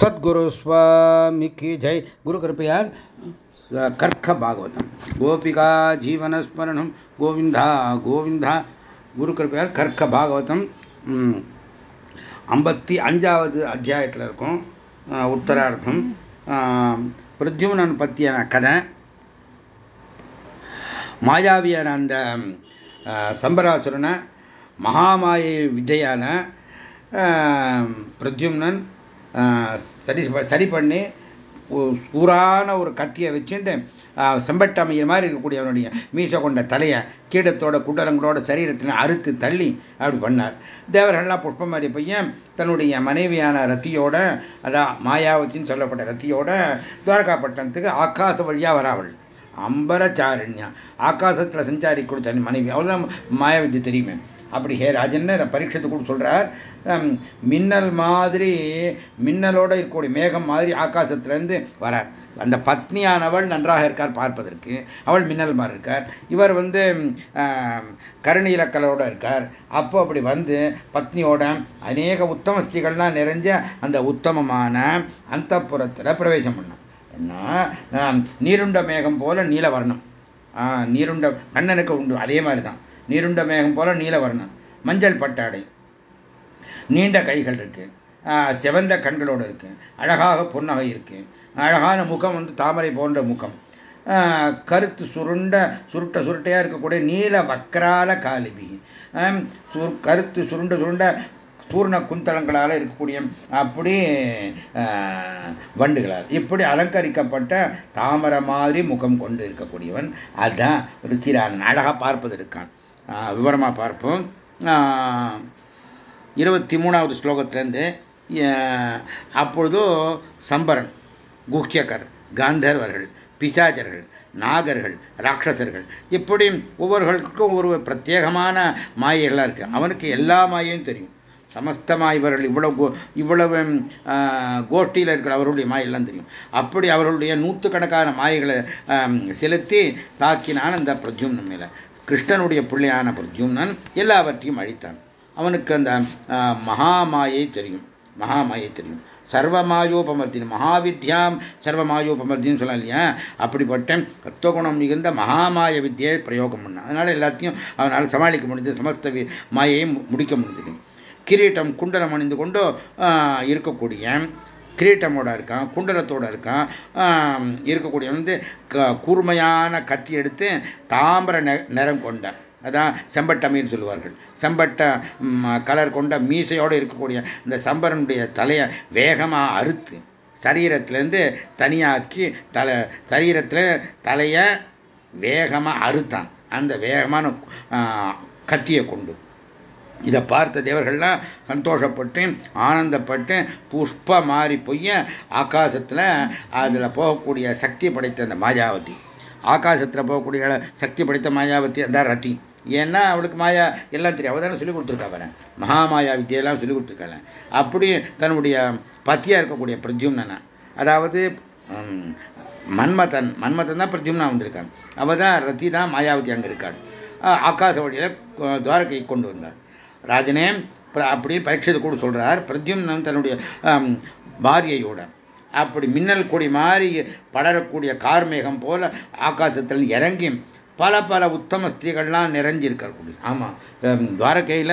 சத்குரு சுவாமிக்கு ஜெய். குரு கிருப்பையார் கர்க்க பாகவதம். கோபிகா ஜீவனஸ்மரணம். கோவிந்தா கோவிந்தா. குரு கிருப்பையார் கர்க்க பாகவதம். ஐம்பத்தி அஞ்சாவது அத்தியாயத்தில் இருக்கும் உத்தரார்த்தம். பிரத்யுமனன் பற்றியான கதை. மாயாவியான அந்த சம்பராசுரனை மகாமாய வித்தையான பிரத்யும்னன் சரி சரி பண்ணி சூறான ஒரு கத்தியை வச்சுட்டு செம்பட்டமையர் மாதிரி இருக்கக்கூடிய அவனுடைய மீசை கொண்ட தலையை கீடத்தோட குண்டலங்களோட சரீரத்தில் அறுத்து தள்ளி அப்படி பண்ணார். தேவர்கள்லாம் புஷ்பமாரி பையன் தன்னுடைய மனைவியான ரத்தியோட அதான் மாயாவத்தின்னு சொல்லப்பட்ட ரத்தியோட துவாரகாப்பட்டினத்துக்கு ஆகாச வழியாக வராவள். அம்பரச்சாரண்யா. ஆகாசத்தில் சஞ்சாரி கொடுத்த மனைவி. அவ்வளோதான் மாயாவதி தெரியுமே. அப்படி ஹே ராஜன் பரீட்சத்தை கூட சொல்றார் மின்னல் மாதிரி மின்னலோட இருக்கக்கூடிய மேகம் மாதிரி ஆகாசத்திலேருந்து வரார். அந்த பத்னியானவள் நன்றாக இருக்கார் பார்ப்பதற்கு. அவள் மின்னல் மாதிரி இருக்கார். இவர் வந்து கருணீலக்கலோட இருக்கார். அப்போ அப்படி வந்து பத்னியோட அநேக உத்தம ஸ்திரீகள்லாம் நிறைஞ்ச அந்த உத்தமமான அந்த புறத்தில் பிரவேசம் பண்ணான் என்ன? நீருண்ட மேகம் போல நீலவர்ணம். நீருண்ட கண்ணனுக்கு உண்டு. அதே மாதிரி தான் நீருண்ட மேகம் போல நீலவர்ணம் மஞ்சள் பட்டாடை நீண்ட கைகள் இருக்கு. செவந்த கண்களோடு இருக்கு. அழகாக புன்னகை இருக்கு. அழகான முகம் வந்து தாமரை போன்ற முகம். கருத்து சுருண்ட சுருட்ட சுருட்டையா இருக்கக்கூடிய நீல வக்கரால காலிபி. கருத்து சுருண்ட சுருண்ட பூர்ண குந்தளங்களால் இருக்கக்கூடிய அப்படி வண்டுகளால். இப்படி அலங்கரிக்கப்பட்ட தாமரை மாதிரி முகம் கொண்டு இருக்கக்கூடியவன். அதுதான் ருச்சிரானன் அழகாக பார்ப்பது இருக்கான். விவரமாக பார்ப்போம். இருபத்தி மூணாவது ஸ்லோகத்திலேருந்து அப்பொழுதோ சம்பரன் குக்கியக்கர் காந்தர்வர்கள் பிசாஜர்கள் நாகர்கள் ராட்சசர்கள் இப்படி ஒவ்வொருவர்களுக்கும் ஒரு பிரத்யேகமான மாயைகளாக இருக்குது அவனுக்கு எல்லா மாயையும் தெரியும். சமஸ்தமாக இவர்கள் இவ்வளவு இவ்வளவு கோஷ்டியில் இருக்கிற அவர்களுடைய மாயெல்லாம் தெரியும். அப்படி அவர்களுடைய நூற்றுக்கணக்கான மாயைகளை செலுத்தி தாக்கினான் அந்த பிரத்யும்னன் மேலே கிருஷ்ணனுடைய பிள்ளையான பிரத்யும்னன் எல்லாவற்றையும் அழித்தான். அவனுக்கு அந்த மகாமாயை தெரியும். மகாமாயை தெரியும். சர்வமாயோபமர்த்தின் மகாவித்யாம் சர்வமாயோபமர்த்தின்னு சொல்லலாம் இல்லையா? அப்படிப்பட்ட தத்துவகுணம் மிகுந்த மகாமாய வித்தியை பிரயோகம் பண்ணான். அதனால எல்லாத்தையும் அவனால் சமாளிக்க முடிந்தது சமஸ்த மாயையை முடிக்க முடிந்தது கிரீட்டம் குண்டலம் அணிந்து கொண்டு இருக்கக்கூடிய கிரீட்டமோட இருக்கான் குண்டலத்தோட இருக்கான் இருக்கக்கூடிய வந்து கூர்மையான கத்தி எடுத்து தாம்பர நிறம் கொண்ட அதான் செம்பட்டமின்னு சொல்லுவார்கள். செம்பட்ட கலர் கொண்ட மீசையோடு இருக்கக்கூடிய இந்த சம்பரனுடைய தலையை வேகமாக அறுத்து சரீரத்திலேருந்து தனியாக்கி தலை சரீரத்தில் தலையை வேகமாக அறுத்தான். அந்த வேகமான கத்தியை கொண்டு. இதை பார்த்த தேவர்கள்லாம் சந்தோஷப்பட்டு ஆனந்தப்பட்டு புஷ்ப மாறி பொய்ய ஆகாசத்தில் அதில் போகக்கூடிய சக்தி படைத்த அந்த மாயாவதி. ஆகாசத்தில் போகக்கூடிய சக்தி படைத்த மாயாவதி அந்த ரத்தி ஏன்னா அவளுக்கு மாயா எல்லாம் தெரியும். அவள் தானே சொல்லிக் கொடுத்துருக்கா மகாமாயா வித்தியெல்லாம் சொல்லிக் கொடுத்துருக்காங்க. அப்படி தன்னுடைய பத்தியாக இருக்கக்கூடிய பிரத்யும்னா அதாவது மன்மதன். மன்மதன் தான் பிரத்யும்னா வந்திருக்கான். அவள் தான் ரத்தி தான் மாயாவதி அங்கே இருக்காள். ஆகாச வழியில் துவாரகை கொண்டு வந்தாள் ராஜனே அப்படி பரீட்சத்தை கூட சொல்றார் பிரத்யும்னன் தன்னுடைய பாரியையோட. அப்படி மின்னல் கொடி மாறி படரக்கூடிய கார்மேகம் போல ஆகாசத்தில் இறங்கி பல பல உத்தம ஸ்திரீகள்லாம் நிறைஞ்சிருக்கக்கூடிய ஆமாம் துவாரகையில்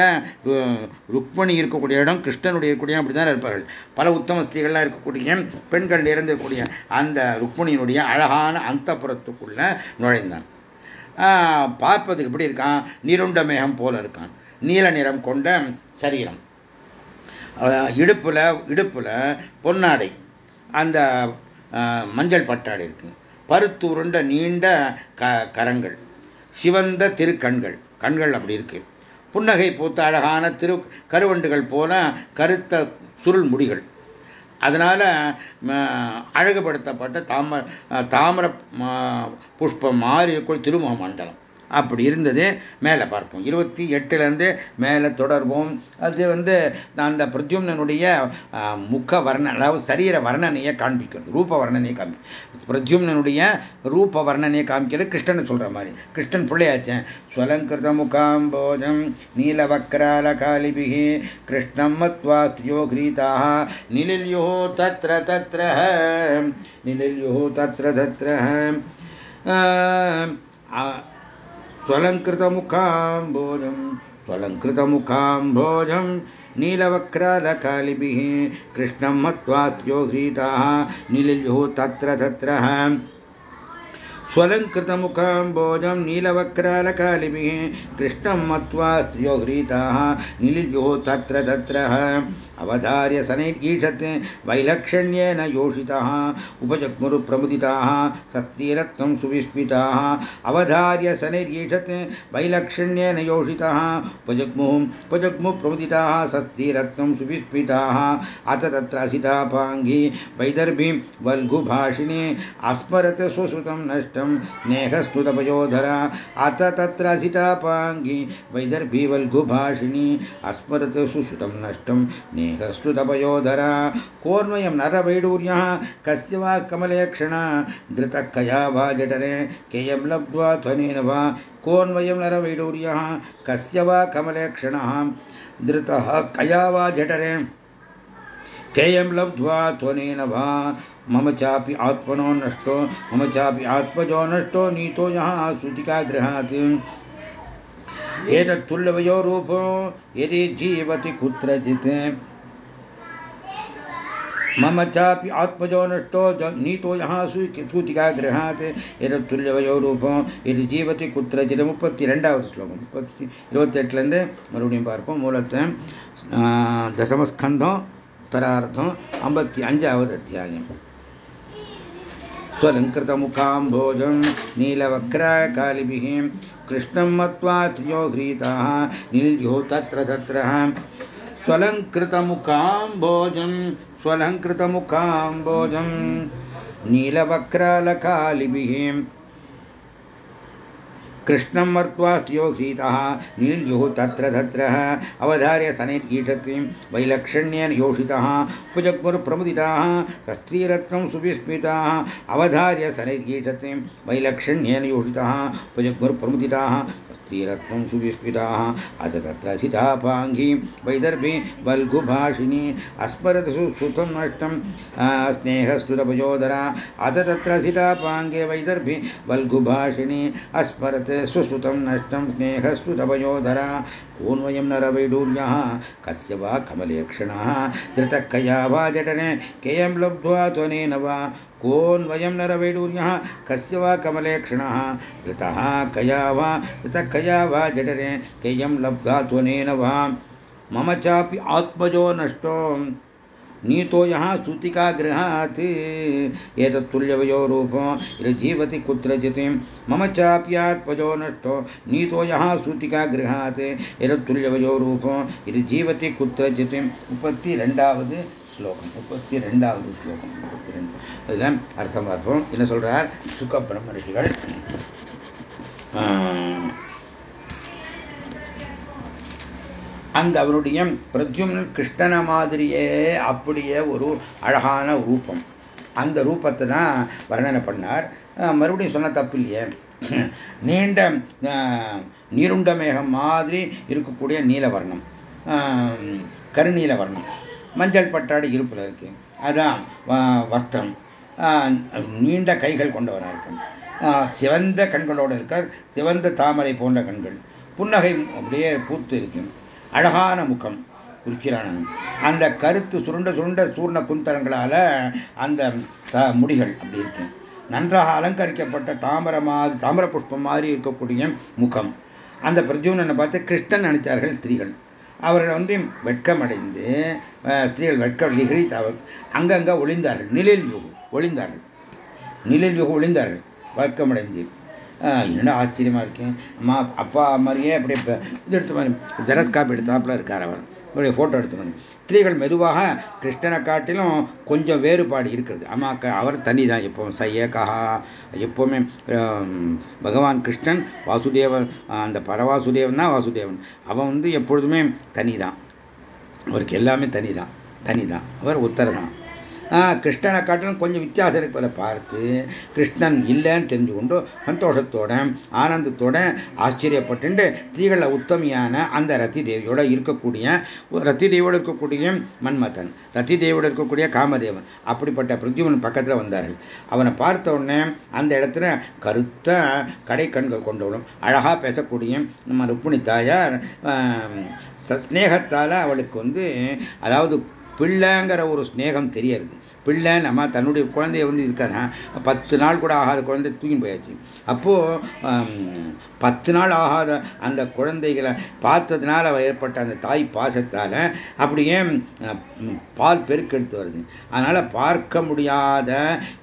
ருக்மணி இருக்கக்கூடிய இடம் கிருஷ்ணனுடைய இருக்கக்கூடிய அப்படி தான் இருப்பார்கள். பல உத்தம ஸ்திரீகள்லாம் இருக்கக்கூடிய பெண்கள் நிறைந்திருக்கக்கூடிய அந்த ருக்மணியினுடைய அழகான அந்த புறத்துக்குள்ள நுழைந்தான் பார்ப்பதுக்கு எப்படி இருக்கான்? நீருண்ட மேகம் போல இருக்கான். நீல நிறம் கொண்ட சரீரம். இடுப்பில் இடுப்பில் பொன்னாடை. அந்த மஞ்சள் பட்டாடை இருக்கு. பருத்துருண்ட நீண்ட க கரங்கள். சிவந்த திருக்கண்கள். கண்கள் அப்படி இருக்கு. புன்னகை பூத்த அழகான திரு கருவண்டுகள் போல கருத்த சுருள் முடிகள். அதனால் அழகுபடுத்தப்பட்ட தாமர தாமர புஷ்பம் மாறி திருமுக மண்டலம் அப்படி இருந்தது. மேலே பார்ப்போம். இருபத்தி எட்டுலேருந்து மேலே தொடர்வோம். அது வந்து அந்த பிரத்யும்னனுடைய முக வர்ண அதாவது சரீர வர்ணனையை காண்பிக்கிறது. ரூப வர்ணனையை காமி பிரத்யும்னனுடைய ரூப வர்ணனையை காமிக்கிறது கிருஷ்ணன் சொல்கிற மாதிரி. கிருஷ்ணன் பிள்ளையாச்சேன் ஸ்வலங்கிருத முகாம்போஜம் நீலவக்ரால காலிபிகி கிருஷ்ணம் மத்வா ஸ்திரியோ கிரீதாக நிலில்யோ தத்ர தத்ர நிலில்யோ தத்ர தத்ர स्वलङ्कृतमुखाम्बोजं स्वलङ्कृतमुखाम्बोजं नीलवक्रालकालिभिः कृष्णं मत्वा स्त्रियो ह्रीताः निलिल्युः तत्र। तत्र स्वलङ्कृतमुखाम्बोजं, नीलवक्रालकालिभिः कृष्णं मत्वा ह्रीताः निलिल्युः तत्र तत्र। अवधार्य सनैर्गीषत् वैलक्षण्येन योषितः, उपजग्मुरुप्रमुदिताः सस्तीरत्वं सुविस्मिताः। अवधार्य सनैर्गीषत् वैलक्षण्येन योषितः उपजग्मुः उपजग्मुप्रमुदिताः सस्तीरत्वं सुविस्मिताः। अथ तत्र असितापाङ्गी वैदर्भीं वल्गुभाषिणी अस्मरत् स्वसुतं नष्टं नेहस्तुतपयोधरा अथ तत्र असितापाङ्गी वैदर्भी वल्गुभाषिणी अस्मरत् सुश्रुतं नष्टं स्नेहस्तुतपयोधरा कोर्मयं नरवैडूर्यः कस्य वा कमलेक्षण धृतः कया वा जठरे, केयं लब्ध्वा ध्वनेन वा कोन्वयं नरवैडूर्यः, कस्य वा कमलेक्षणः धृतः कया वा जठरे, केयं लब्ध्वा त्वनेन वा, मम चापि आत्मनो नष्टो, मम चापि आत्मजो नष्टो, नीतो यः श्रुतिका गृहात् एतत्तुल्यवयो रूपो यदि जीवति कुत्रचित्। मम चापि आत्मजो नष्टो नीतो यहाँ सूतिका गृहात् एतत्तुल्यवयो रूपो இது ஜீவத்தை குத்திரச்சிது முப்பத்தி ரெண்டாவது ஸ்லோகம் முப்பத்தி இருபத்தெட்டுலேருந்து மறுபடியும் பார்ப்போம் மூலத்தை தசமஸ்கந்தம் உத்தரார்த்தம் ஐம்பத்தி அஞ்சாவது அத்தியாயம் स्वलङ्कृतमुखाम्भोजं नीलवक्राकालिभिः कृष्णं मत्वा त्रियो घ्रीताः निल्यो तत्र तत्र स्वलङ्कृतमुखाम्भोजं स्वलङ्कृतमुखाम्भोजं नीलवक्रालकालिभिः कृष्णं मर्त्वा स्त्रियोघीतः नील्युः तत्र तत्र अवधार्य सनैर्गीषत्रीं वैलक्षण्येन योषितः उपजग्मुरुप्रमुदिताः सस्त्रीरत्नं सुविस्मिताः अवधार्य सनैर्गीषत्रीं वैलक्षण्येन योषितः उपजग्मुरुप्रमुदिताः स्त्रीरत्नं सुविस्मिताः अथ तत्र सितापाङ्गी वैदर्भी वल्गुभाषिणी अस्मरत सुतं नष्टं स्नेहस्तुतपयोधरा अथ तत्र सितापाङ्गे वैदर्भी वल्गुभाषिणी अस्मरत् सुश्रुतं नष्टं स्नेहस्तुतपयोधरा कोन्वयं नरवैडूर्यः, कस्य वा कमलेक्षणः? धृतः कया वा जटने, केयं लब्ध्वा त्वनेन वा? कोन्वयं नरवैडूर्यः, कस्य वा कमलेक्षणः? धृतः कया वा? धृतः कया वा जठरे केयं लब्धा त्वनेन वा? मम चापि आत्मजो नष्टो। नीतो यहाँ सूतिका गृहात् एतत्तुल्यवयो रूपो जीवति कुत्रचित् मम चाप्यात्मजो नष्टो नीतो यहाँ सूतिका गृहात् एतत्तुल्यवयो रूपो இது ஜீவதி குத்திரச்சித் முப்பத்தி ரெண்டாவது ஸ்லோகம் முப்பத்தி ரெண்டாவது ஸ்லோகம் முப்பத்தி ரெண்டு அதுதான் அர்த்தம் பார்ப்போம் என்ன சொல்றார் சுக பிரம்ம ரிஷிகள் அந்த அவருடைய பிரத்யும்னன் கிருஷ்ணன மாதிரியே அப்படியே ஒரு அழகான ரூபம். அந்த ரூபத்தை தான் வர்ணனை பண்ணார். மறுபடியும் சொன்ன தப்பு இல்லையே. நீண்ட நீருண்ட மேகம் மாதிரி இருக்கக்கூடிய நீலவர்ணம். கருநீல வர்ணம் மஞ்சள் பட்டாடு இருப்பில் இருக்கு. அதான் வஸ்திரம். நீண்ட கைகள் கொண்டவராக இருக்கும். சிவந்த கண்களோடு இருக்கார். சிவந்த தாமரை போன்ற கண்கள். புன்னகை அப்படியே பூத்து இருக்கும் அழகான முகம் உருக்கிரானன் அந்த கருத்து சுருண்ட சுருண்ட சூர்ண குந்தலங்களால அந்த முடிகள் அப்படி இருக்கு. நன்றாக அலங்கரிக்கப்பட்ட தாமர மாதிரி தாமர புஷ்பம் மாதிரி இருக்கக்கூடிய முகம். அந்த பிரஜூனனை பார்த்து கிருஷ்ணன் நினைச்சார்கள் ஸ்திரீகள் அவர்கள் வந்து வெட்கமடைந்து ஸ்திரீகள் வெட்கம் லிகிரி அங்கங்க ஒளிந்தார்கள். நிழல் யுகு ஒளிந்தார்கள். நிழல் யுகு ஒளிந்தார்கள். வெட்கமடைந்து. என்னடா ஆச்சரியமா இருக்கேன் அம்மா அப்பா மாதிரியே அப்படியே இது எடுத்த மாதிரி ஜெரஸ் காப்பி எடுத்தாப்புல இருக்கார் அவர். இவருடைய ஃபோட்டோ எடுத்துக்கணும் ஸ்திரீகள் மெதுவாக கிருஷ்ணனை காட்டிலும் கொஞ்சம் வேறுபாடு இருக்கிறது. ஆமாம் அவர் தனி தான் எப்போ சையகா எப்போவுமே பகவான் கிருஷ்ணன் வாசுதேவன் அந்த பரவாசுதேவன் தான் வாசுதேவன். அவன் வந்து எப்பொழுதுமே தனி தான் அவருக்கு எல்லாமே தனி தான் தனி தான் அவர் உத்தர தான் கிருஷ்ணனை காட்டிலும் கொஞ்சம் வித்தியாசம் இருப்பதை பார்த்து கிருஷ்ணன் இல்லைன்னு தெரிஞ்சு கொண்டு சந்தோஷத்தோட ஆனந்தத்தோட ஆச்சரியப்பட்டு ஸ்திரீகள உத்தமியான அந்த ரத்தி தேவியோட இருக்கக்கூடிய ரத்தி தேவியோட இருக்கக்கூடிய மன்மதன் ரத்தி தேவியோட இருக்கக்கூடிய காமதேவன் அப்படிப்பட்ட பிருத்திவன் பக்கத்தில் வந்தார்கள். அவனை பார்த்த உடனே அந்த இடத்துல கருத்த கடை கண்கள் கொண்டவளும் அழகாக பேசக்கூடிய நம்ம ருக்மிணி தாயார் ஸ்நேகத்தால் அவளுக்கு வந்து அதாவது பிள்ளைங்கிற ஒரு ஸ்நேகம் தெரியறது. பிள்ளை நம்ம தன்னுடைய குழந்தைய வந்து இருக்கானா பத்து நாள் கூட ஆகாத குழந்தை தூங்கி போயாச்சு. அப்போது பத்து நாள் ஆகாத அந்த குழந்தைகளை பார்த்ததுனால ஏற்பட்ட அந்த தாய் பாசத்தால் அப்படியே பால் பெருக்கெடுத்து வருது. அதனால் பார்க்க முடியாத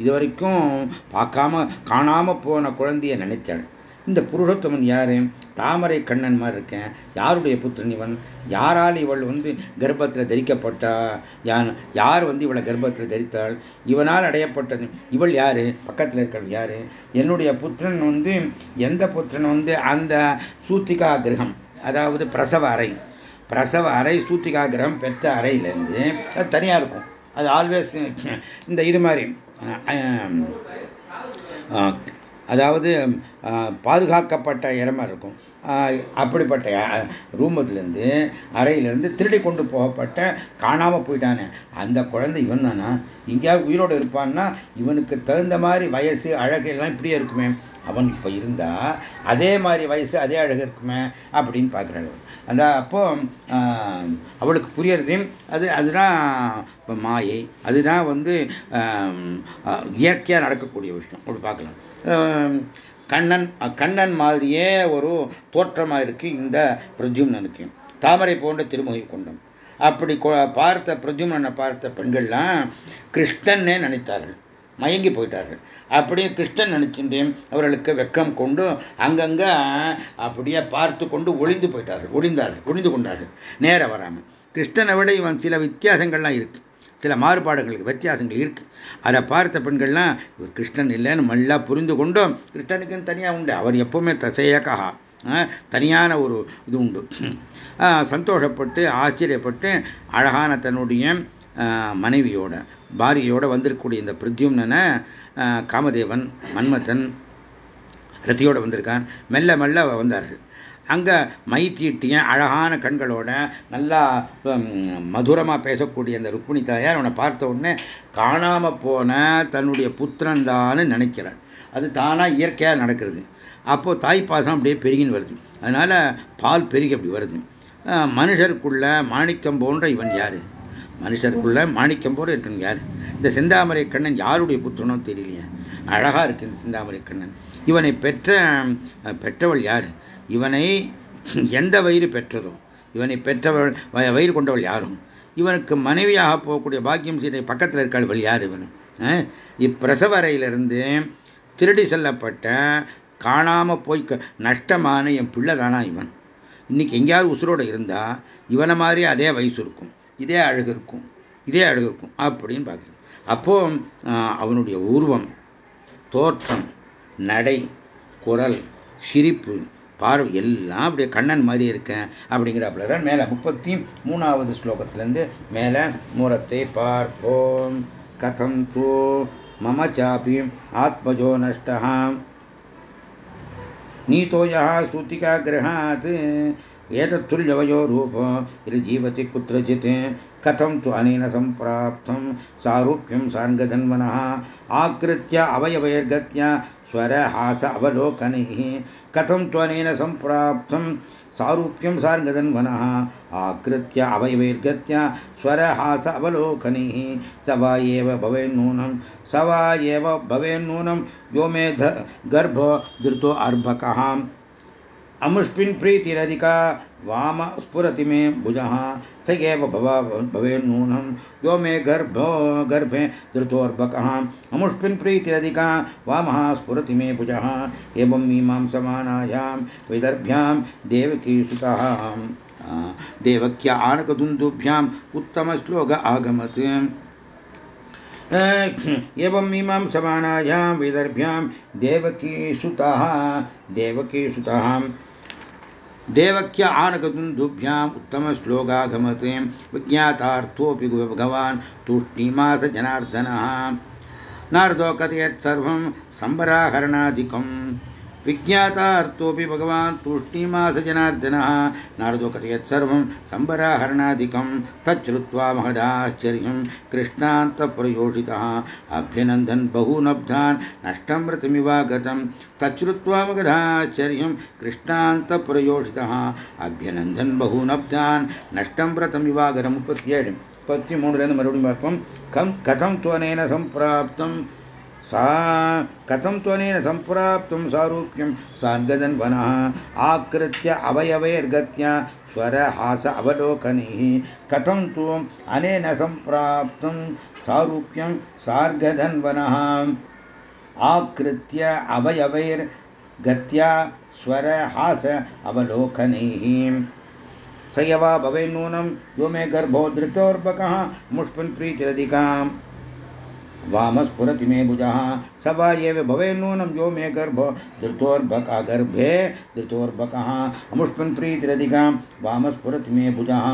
இது வரைக்கும் பார்க்காம காணாமல் போன குழந்தைய நினைச்சாள் இந்த புருஷோத்தமன் யாரு? தாமரை கண்ணன் மாதிரி இருக்கேன். யாருடைய புத்திரன் இவன்? யாரால் இவள் வந்து கர்ப்பத்தில் தரிக்கப்பட்டா? யார் வந்து இவளை கர்ப்பத்தில் தரித்தாள்? இவனால் அடையப்பட்டது இவள் யாரு? பக்கத்தில் இருக்கிறவள் யாரு? என்னுடைய புத்திரன் வந்து எந்த புத்திரன் வந்து அந்த சூத்திகா கிரகம் அதாவது பிரசவ அறை. பிரசவ அறை சூத்திகா கிரகம் பெற்ற அறையிலேருந்து அது தனியாக இருக்கும். அது ஆல்வேஸ் இந்த இது மாதிரி அதாவது பாதுகாக்கப்பட்ட இடமா இருக்கும். அப்படிப்பட்ட ரூமத்துலேருந்து அறையிலேருந்து திருடி கொண்டு போகப்பட்ட காணாமல் போயிட்டானே. அந்த குழந்தை இவன் தானா? எங்கேயாவது உயிரோடு இருப்பான்னா இவனுக்கு தகுந்த மாதிரி வயசு அழகு எல்லாம் இப்படியே இருக்குமே. அவன் இப்போ இருந்தால் அதே மாதிரி வயசு அதே அழகு இருக்குமே அப்படின்னு பார்க்குறாங்க அந்த அப்போ அவளுக்கு புரியறது. அது அதுதான் மாயை. அதுதான் வந்து இயற்கையாக நடக்கக்கூடிய விஷயம். அப்படி பார்க்கலாம். கண்ணன் கண்ணன் மாதிரியே ஒரு தோற்றமாக இருக்குது இந்த பிரஜும்னனுக்கு. தாமரை போன்ற திருமுகை கொண்டம். அப்படி பார்த்த பிரஜும்னனை பார்த்த பெண்கள்லாம் கிருஷ்ணன்னே நினைத்தார்கள். மயங்கி போயிட்டார்கள். அப்படியே கிருஷ்ணன் நினைச்சுட்டு அவர்களுக்கு வெக்கம் கொண்டு அங்கங்க அப்படியே பார்த்து கொண்டு ஒளிந்து போயிட்டார்கள். ஒளிந்தார்கள் ஒளிந்து கொண்டார்கள். நேர வராமல். கிருஷ்ணனை விட இவன் சில வித்தியாசங்கள்லாம் இருக்கு. சில மாறுபாடுகளுக்கு வித்தியாசங்கள் இருக்கு. அதை பார்த்த பெண்கள்லாம் இவர் கிருஷ்ணன் இல்லைன்னு நல்லா புரிந்து கொண்டும் கிருஷ்ணனுக்குன்னு தனியாக உண்டு. அவர் எப்பவுமே தசையகா தனியான ஒரு இது உண்டு. சந்தோஷப்பட்டு ஆச்சரியப்பட்டு அழகான தன்னுடைய மனைவியோட பாரியோட வந்திருக்கக்கூடிய இந்த பிரத்யும்னனை காமதேவன் மன்மதன் ரத்தியோட வந்திருக்கான் மெல்ல மெல்ல வந்தார்கள். அங்கே மை தீட்டிய அழகான கண்களோட நல்லா மதுரமாக பேசக்கூடிய அந்த ருக்மிணி தாயார் அவனை பார்த்த உடனே காணாமல் போன தன்னுடைய புத்திரன் தான் நினைக்கிறான் அது தானாக இயற்கையாக நடக்கிறது. அப்போது தாய்ப்பாசம் அப்படியே பெருகின்னு வருது. அதனால் பால் பெருகி அப்படி வருது. மனுஷருக்குள்ள மாணிக்கம் போன்ற இவன் யார்? மனுஷருக்குள்ள மாணிக்கம் போல இருக்கணும் யார்? இந்த செந்தாமரை கண்ணன் யாருடைய புத்திரனோ தெரியலையே. அழகா இருக்கு இந்த செந்தாமரை கண்ணன். இவனை பெற்ற பெற்றவள் யார்? இவனை எந்த வயிறு பெற்றதோ இவனை பெற்றவள் வயிறு கொண்டவள் யாரும்? இவனுக்கு மனைவியாக போகக்கூடிய பாக்கியம் சீதை பக்கத்தில் இருக்காள் யார் இவன்? இப்பிரசவரையிலிருந்து திருடி செல்லப்பட்ட காணாம போய் நஷ்டமான என் பிள்ளை தானா இவன்? இன்னைக்கு எங்கேயாவது உசுரோடு இருந்தா இவனை மாதிரி அதே வயசு இருக்கும். இதே அழகு இருக்கும் இதே அழகு இருக்கும் அப்படின்னு பார்க்குறேன் அப்போ அவனுடைய உருவம் தோற்றம் நடை குரல் சிரிப்பு பார்வை எல்லாம் அப்படியே கண்ணன் மாதிரி இருக்கேன் அப்படிங்கிறாப்புல தான் மேலே முப்பத்தி மூணாவது ஸ்லோகத்திலேருந்து மேலே மூலத்தை பார்ப்போம். கதம் தூ மம சாபி ஆத்மஜோ நஷ்டா நீத்தோயா சூத்திகா கிரகாத். एतत्तुल्यवयो रूप यदि जीवति कुत्रचित् कथं तु अनेन सम्प्राप्तं सारूप्यं साङ्गधन्वनः आकृत्य अवयवैर्गत्य स्वरहास अवलोकनैः कथं त्वनेन सम्प्राप्तं सारूप्यं सार्गधन्वनः आकृत्य अवयवैर्गत्य स्वरहास अवलोकनैः स वा एव भवेन्नूनं, स वा एव भवेन्नूनं यो मे गर्भो धृतो अर्भकः। अमुष्मिन् प्रीतिरधिका वाम स्फुरति मे भुजः स एव भवा भवेन्नूनं यो मे गर्भो गर्भे धृतोर्भकः। अमुष्मिन् प्रीतिरधिका वामः स्फुरति मे भुजः एवं मीमां समानायां विदर्भ्यां देवकीसुतः देवक्या आनकदुन्दुभ्याम् उत्तमश्लोक आगमत्। एवं मीमां समानायां विदर्भ्यां देवकीसुतः देवकीसुतः देवक्य आनकदुन्दुभ्याम् उत्तमश्लोकागमतीं विज्ञातार्थोऽपि भगवान् तूष्णीमास जनार्दनः नारदो कथयत् सर्वं सम्बराहरणादिकम् विज्ञातार्थोऽपि भगवान् तूष्णीमास जनार्दनः नारदो कथयत् सर्वं सम्बराहरणादिकं तच्छ्रुत्वा महदाश्चर्यं कृष्णान्तप्रयोषितः अभ्यनन्दन् बहूनब्धान् नष्टं व्रतमिवागतं तच्छ्रुत्वा मगधाश्चर्यं कृष्णान्तप्रयोषितः अभ्यनन्दन् बहूनब्धान् नष्टं व्रतमिवागतं முப்பத்தி முப்பத்தி மூணுலேருந்து மறுபடியும் பார்ப்போம் கம் கதம் துவனேன சம்பிராப்தம் सा कथं त्वनेन सम्प्राप्तुं सारूप्यं सार्गदन्वनः आकृत्य अवयवैर्गत्या स्वरहास अवलोकनैः कथं तु अनेन सम्प्राप्तं सारूप्यं सार्गधन्वनः आकृत्य अवयवैर्गत्या स्वरहास अवलोकनैः स यवा भवेन्नूनं यो मे गर्भो धृतोर्बकः मुष्पन् प्रीतिरधिकाम् वामस्फुरति मे भुजः स वा एव भवेन्नूनं यो मे गर्भो। धृतोर्भका गर्भे धृतोर्भकः। अमुष्मन् प्रीतिरधिकां वामस्फुरति मे भुजः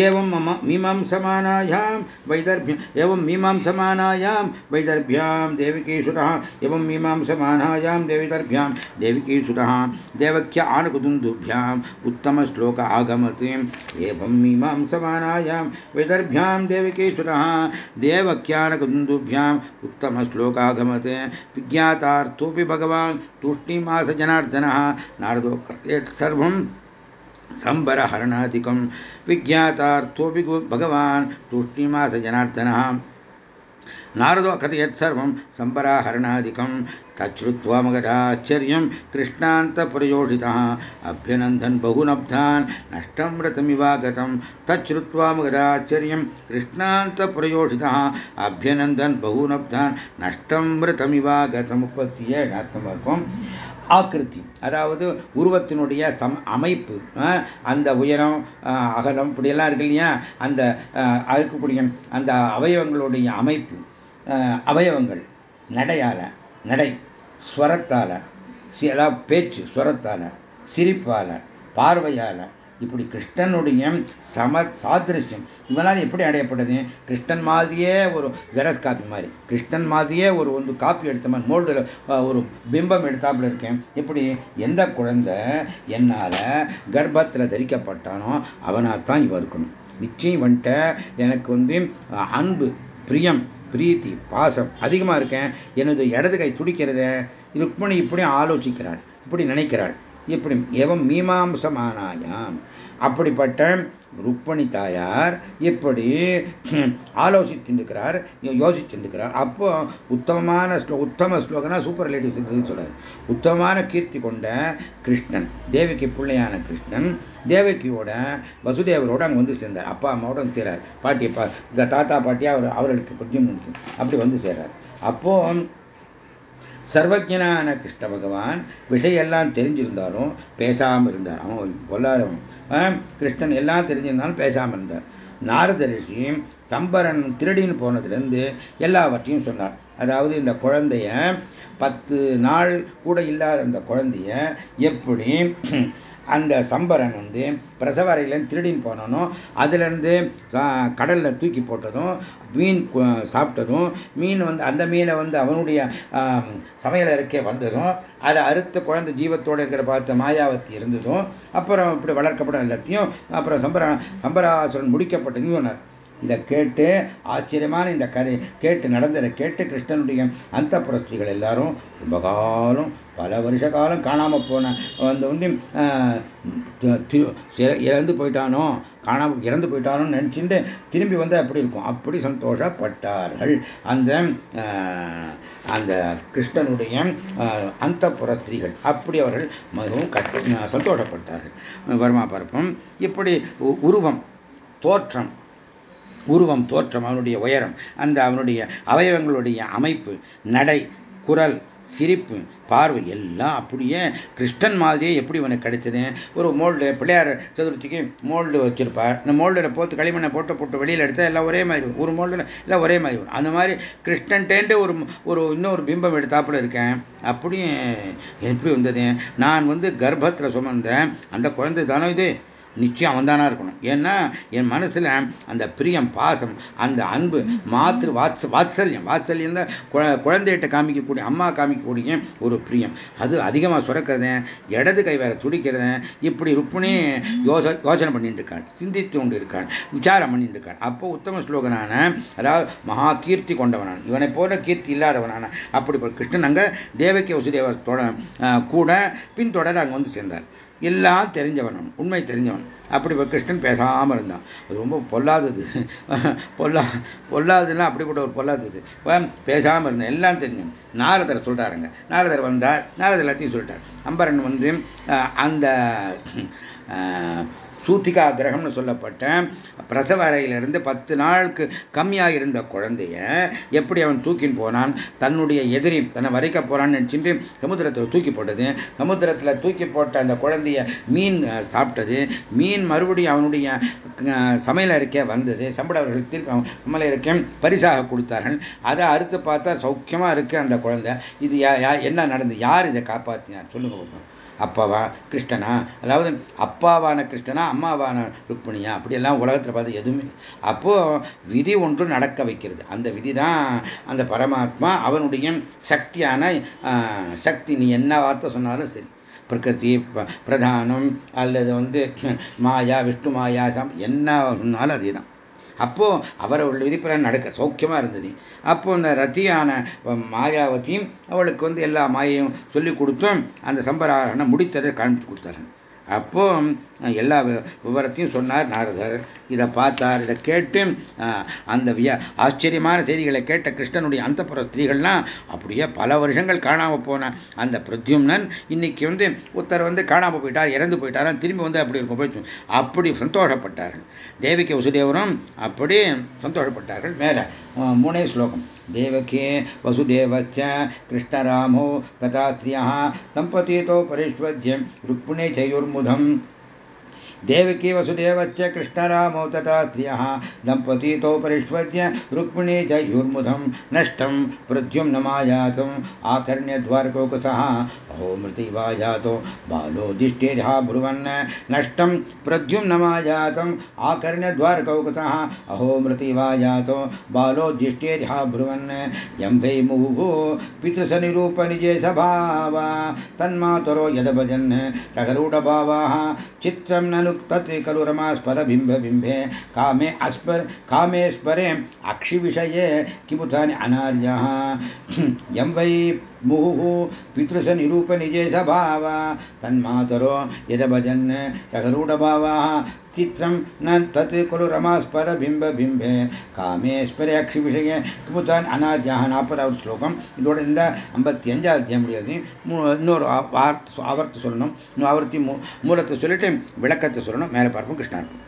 एवं मम मीमांसमानायां वैदर्भ्य एवं मीमांसमानायां वैदर्भ्यां देविकीसुतः, एवं मीमांसमानायां देविदर्भ्यां देविकीसुतः देवक्य आनकुदुन्दुभ्याम् उत्तमश्लोक आगमत्। एवं मीमांसमानायां वैदर्भ्यां देविकीसुतः देवक्यानकुदुन्दुभ्याम् उत्तमश्लोकागमत् विज्ञातार्थोऽपि भगवान् तूष्णीमास जनार्दनः नारदो सर्वं सम्बरहरणादिकं विज्ञातार्थोऽपि भगवान् तूष्णीमास जनार्दनः नारदो कथयत्सर्वं सम्पराहरणादिकं तच्छ्रुत्वा मगधाश्चर्यं कृष्णान्तप्रयोषितः अभ्यनन्दन् बहुनब्धान् नष्टं रथमिवागतं तच्छ्रुत्वा मगधाश्चर्यं कृष्णान्तप्रयोषितः अभ्यनन्दन् बहुनब्धान् नष्टं रथमिवागतमुपत्य नात्मकम् ஆக்கிருத்தி. அதாவது உருவத்தினுடைய சம் அமைப்பு அந்த உயரம் அகலம் இப்படியெல்லாம் இருக்கு இல்லையா? அந்த இருக்கக்கூடிய அந்த அவயவங்களுடைய அமைப்பு அவயவங்கள் நடையால நடை ஸ்வரத்தால் அதாவது பேச்சு ஸ்வரத்தால் சிரிப்பால பார்வையால் இப்படி கிருஷ்ணனுடைய சம சாதிருஷ்யம். இவனால் எப்படி அடையப்பட்டது? கிருஷ்ணன் மாதிரியே ஒரு ஜெரஸ் காப்பி மாதிரி. கிருஷ்ணன் மாதிரியே ஒரு ஒன்று காப்பி எடுத்த மாதிரி மோல்டில் ஒரு பிம்பம் எடுத்தாப்புல இருக்கேன். இப்படி எந்த குழந்தை என்னால் கர்ப்பத்தில் தரிக்கப்பட்டானோ அவனாக தான் இவன் இருக்கணும். நிச்சயம் வந்துட்ட எனக்கு வந்து அன்பு பிரியம் பிரீத்தி பாசம் அதிகமாக இருக்கேன். எனது இடது கை துடிக்கிறத. ருக்மணி இப்படி ஆலோசிக்கிறாள். இப்படி நினைக்கிறாள். இப்படி எவம் மீமாம்சமானாயாம். அப்படிப்பட்ட ருக்மணி தாயார் இப்படி ஆலோசித்திருக்கிறார் யோசிச்சிருக்கிறார் அப்போ உத்தமமான ஸ்லோ உத்தம ஸ்லோகனா சூப்பர் ரிலேட்டிவ்ஸ் சொல்றாரு. உத்தமமான கீர்த்தி கொண்ட கிருஷ்ணன் தேவிக்கு பிள்ளையான கிருஷ்ணன் தேவகியோட வசுதேவரோட அங்கே வந்து சேர்ந்தார். அப்பா அம்மாவோட வந்து சேர்றார். பாட்டி பா இந்த தாத்தா பாட்டியா அவர் அவர்களுக்கு கொஞ்சம் அப்படி வந்து சேர்றார். அப்போ சர்வஜனான கிருஷ்ண பகவான் விஷயெல்லாம் தெரிஞ்சிருந்தாலும் பேசாமல் இருந்தார். அவன் பொல்லாதவன். கிருஷ்ணன் எல்லாம் தெரிஞ்சிருந்தாலும் பேசாமல் இருந்தார். நாரத ரிஷி சம்பரன் திருடின்னு போனதுலேருந்து எல்லாவற்றையும் சொன்னார். அதாவது இந்த குழந்தைய பத்து நாள் கூட இல்லாத அந்த குழந்தைய எப்படி அந்த சம்பரன் வந்து பிரசவ அறையிலேருந்து திருடின்னு போனனும் அதுலேருந்து கடலில் தூக்கி போட்டதும் மீன் சாப்பிட்டதும் மீன் வந்து அந்த மீனை வந்து அவனுடைய சமையல் அறைக்கே வந்ததும் அதை அறுத்த குழந்தை ஜீவத்தோடு இருக்கிற பார்த்த மாயாவத்தி இருந்ததும் அப்புறம் இப்படி வளர்க்கப்படும் எல்லாத்தையும் அப்புறம் சம்பரா சம்பராசுரன் முடிக்கப்பட்டதும் சொன்னார். இந்த கேட்டு ஆச்சரியமான இந்த கதை கேட்டு நடந்ததை கேட்டு கிருஷ்ணனுடைய அந்த புரஸ்திகள் எல்லாரும் ரொம்ப காலம் பல வருஷ காலம் காணாமல் போன வந்து வந்து இறந்து போயிட்டானோ காணாம இறந்து போயிட்டானோன்னு நினச்சிட்டு திரும்பி வந்து அப்படி இருக்கும்? அப்படி சந்தோஷப்பட்டார்கள். அந்த அந்த கிருஷ்ணனுடைய அந்த புரஸ்திரிகள் அப்படி அவர்கள் மிகவும் கஷ்ட சந்தோஷப்பட்டார்கள். வருமா பார்ப்போம். இப்படி உருவம் தோற்றம் உருவம் தோற்றம் அவனுடைய உயரம் அந்த அவனுடைய அவயவங்களுடைய அமைப்பு நடை குரல் சிரிப்பு பார்வை எல்லாம் அப்படியே கிருஷ்ணன் மாதிரியே எப்படி உனக்கு கிடைத்தது? ஒரு மோல்டு பிள்ளையார் சதுர்த்திக்கு மோல்டு வச்சிருப்பார். இந்த மோல்டில் போட்டு களிமண்ணை போட்டு போட்டு வெளியில் எடுத்தால் எல்லாம் ஒரே மாதிரி ஒரு மோல்டில் எல்லாம் ஒரே மாதிரி வரும் அந்த மாதிரி கிருஷ்ணன்ட்டேண்டு ஒரு ஒரு இன்னொரு பிம்பம் எடுத்தாப்புல இருக்கேன். அப்படியே எப்படி வந்தது? நான் வந்து கர்ப்பத்தில் சுமந்தேன். அந்த குழந்தை தானே இது? நிச்சயம் அவன் தானா இருக்கணும். ஏன்னா என் மனசுல அந்த பிரியம் பாசம் அந்த அன்பு மாத்திரு வாத்ஸ் வாத்சல்யம். வாத்சல்யம் தான் குழந்தைகிட்ட காமிக்கக்கூடிய அம்மா காமிக்கக்கூடிய ஒரு பிரியம். அது அதிகமாக சுரக்கிறதேன் இடது கை வேற துடிக்கிறதேன் இப்படி ருக்மிணி யோச யோசனை பண்ணிட்டு இருக்காள். சிந்தித்து கொண்டு இருக்காள். விசாரம் பண்ணிட்டு இருக்காள். அப்போ உத்தம ஸ்லோகனான அதாவது மகா கீர்த்தி கொண்டவனான. இவனை போல கீர்த்தி இல்லாதவனான. அப்படி கிருஷ்ணன் அங்கே தேவக்கிய வசுதேவத்தோட கூட பின்தொடர் அங்கே வந்து சேர்ந்தார். எல்லாம் தெரிஞ்சவன் உண்மை தெரிஞ்சவன். அப்படி கிருஷ்ணன் பேசாமல் இருந்தான். அது ரொம்ப பொல்லாதது. பொல்லா பொல்லாதுன்னா அப்படிப்பட்ட ஒரு பொல்லாதது. பேசாமல் இருந்தேன். எல்லாம் தெரிஞ்சவன். நாரதர் சொல்கிறாருங்க நாரதர் வந்தார். நாரதர் எல்லாத்தையும் சொல்லிட்டார். அம்பரன் வந்து அந்த சூத்திகா கிரகம்னு சொல்லப்பட்ட பிரசவ அறையிலிருந்து பத்து நாளுக்கு கம்மியாக இருந்த குழந்தைய எப்படி அவன் தூக்கின்னு போனான்? தன்னுடைய எதிரி தன்னை வரைக்க போறான்னு நினச்சிட்டு சமுத்திரத்தில் தூக்கி போட்டது. சமுத்திரத்தில் தூக்கி போட்ட அந்த குழந்தைய மீன் சாப்பிட்டது. மீன் மறுபடியும் அவனுடைய சமையல் அறிக்கை வந்தது. சம்பளவர்கள் தீர்க்க சமையல் அறிக்கை பரிசாக கொடுத்தார்கள். அதை அறுத்து பார்த்தா சௌக்கியமாக இருக்கு அந்த குழந்தை. இது என்ன நடந்து யார் இதை காப்பாற்றினார் சொல்லுங்க அப்பாவா? கிருஷ்ணனா? அதாவது அப்பாவான கிருஷ்ணனா அம்மாவான ருக்மிணியா? அப்படியெல்லாம் உலகத்தில் பார்த்து எதுவுமே அப்போது விதி ஒன்று நடக்க வைக்கிறது. அந்த விதி தான் அந்த பரமாத்மா அவனுடைய சக்தியான சக்தி. நீ என்ன வார்த்தை சொன்னாலும் சரி. பிரகிருதி பிரதானம் அல்லது வந்து மாயா விஷ்ணு மாயா என்ன சொன்னாலும் அதே தான் அப்போ அவரோட விதிப்பிரம் நடக்க சௌக்கியமா இருந்தது. அப்போ அந்த ரத்தியான மாயாவதியும் அவளுக்கு வந்து எல்லா மாயையும் சொல்லி கொடுத்தும் அந்த சம்பராரணம் முடித்ததை காமிச்சு கொடுத்தாரு அப்போ எல்லா விவரத்தையும் சொன்னார் நாரதர். இதை பார்த்தார் இதை கேட்டு அந்த விய ஆச்சரியமான செய்திகளை கேட்ட கிருஷ்ணனுடைய அந்தப்புற ஸ்திரீகள்லாம் அப்படியே பல வருஷங்கள் காணாமல் போன அந்த பிரத்யும்னன் இன்னைக்கு வந்து ஒருத்தர் வந்து காணாமல் போயிட்டார் இறந்து போயிட்டாரா திரும்பி வந்து அப்படி இருக்கும் போயிடுச்சு அப்படி சந்தோஷப்பட்டார்கள். தேவிக்கு வசுதேவரும் அப்படி சந்தோஷப்பட்டார்கள் மேலே மூணே ஸ்லோகம். देवे वसुदेवश्च कृष्णरामो तथा त्र्यः सम्पतितो परिष्वज्य रुक्मिणे चयुर्मुधम् देवकी वसुदेवश्च कृष्णरामो तथा त्रियः दम्पतीतो परिष्वद्य रुक्मिणी च युर्मुधं नष्टं प्रद्युम्नमायातम् आकर्ण्यद्वारकोकुसः अहो मृतिवा जातो बालोदिष्टेर्हा ब्रुवन् नष्टं प्रद्युम्नमायातम् आकर्ण्यद्वारकौकुसः अहो मृतिवा जातो बालोदिष्टेर्हा ब्रुवन् यं वै मुहुः पितृसनिरूपनिजे सभाव। तन्मातरो यदभजन्, टगरूढभावाः चित्रं ननु तत् खलु रमास्पर बिम्बबिम्बे कामे अस्पर कामे स्परे अक्षिविषये किमुतानि अनार्यः। यं वै मुहुः पितृसनिरूपनिजे स्वभाव तन्मातरो यदभजन् रघरूढभावाः। चित्रं न तत् खलु ரமாஸ்பரபிம்பபிம்பே காமேஸ்வர அக்ஷி விஷய கிமுதான் அனாத்யாக நாற்பதாவது ஸ்லோகம் இதோட இந்த ஐம்பத்தி அஞ்சாவது அத்தியாயம் முடியாது இன்னொரு ஆவர்த்து ஆவர்த்து சொல்லணும் இன்னும் ஆவர்த்தி மூலத்தை சொல்லிட்டு விளக்கத்தை சொல்லணும் மேலே பார்ப்போம் கிருஷ்ணார்ப்பம்